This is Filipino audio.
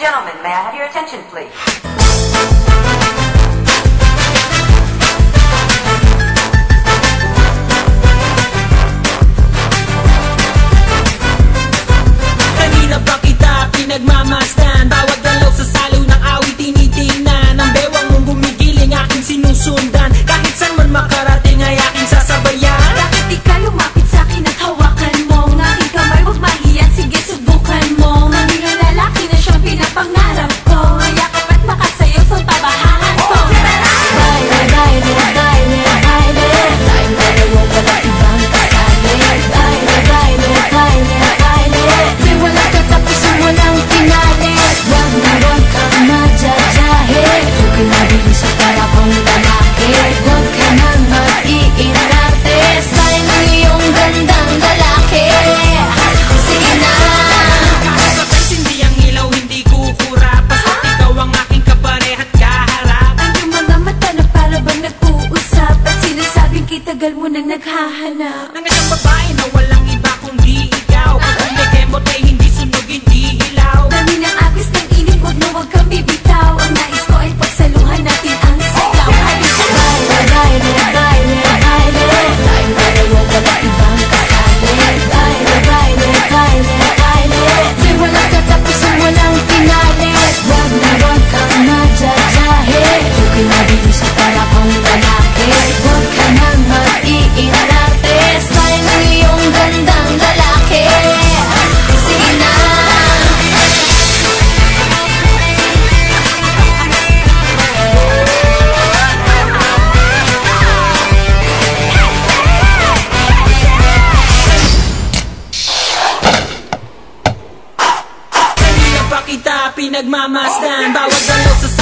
gentlemen, may I have your attention, please? hinahanap. Ng isang babae na wala pinagmamasdan Bawat dalaw sa